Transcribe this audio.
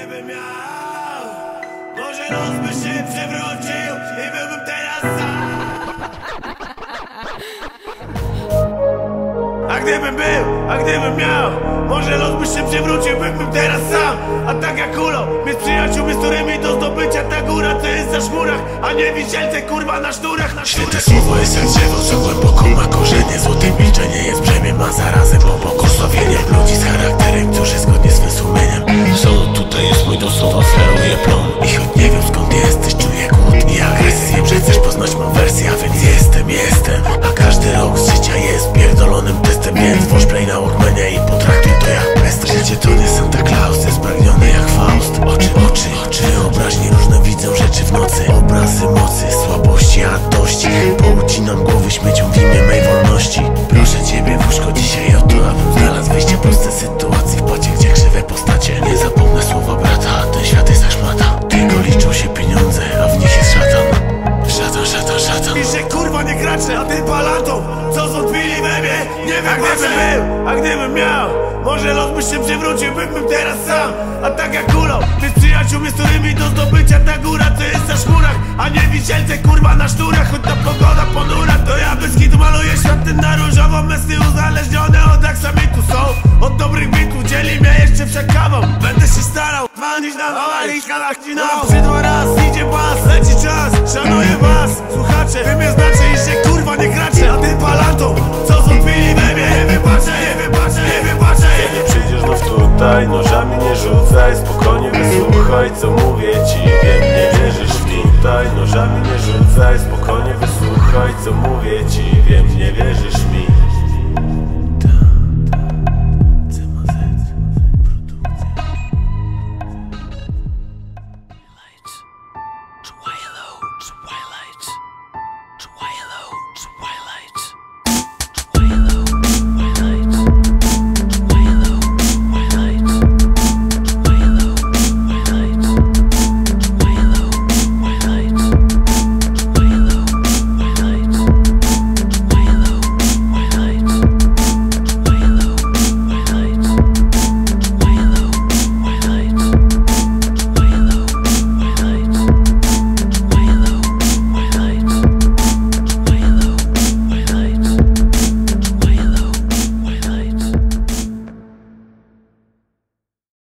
gdybym miał. Może los by się przewrócił i byłbym teraz sam. A gdybym był, a gdybym miał Może los by się przewrócił, byłbym teraz sam. A tak jak kulą, my z przyjaciółmi, z którymi do zdobycia ta góra To jest za szmurach, a nie wisielce kurwa na sznurach na Święte sznurach. słowo jest jak drzewo, co głęboko był, a gdybym miał Może los by się przewrócił, byłbym teraz sam. A tak jak kulą, ty z przyjaciółmi, z którymi do zdobycia ta góra To jest na szmurach, a nie wisielce kurwa na sznurach Choć ta pogoda ponura, to ja bez kitu maluję świat na różowo Mesy uzależnione od aksamitu są. Od dobrych bitów, dzieli mnie jeszcze przekawą Będę się starał, dzwonić na małych skalach ciną Przydła raz, idzie pas, leci czas Szanuję was, słuchacze Wy mnie znacie tutaj, nożami nie rzucaj Spokojnie wysłuchaj, co mówię ci. Wiem, nie wierzysz tutaj, nożami nie rzucaj Spokojnie wysłuchaj, co mówię ci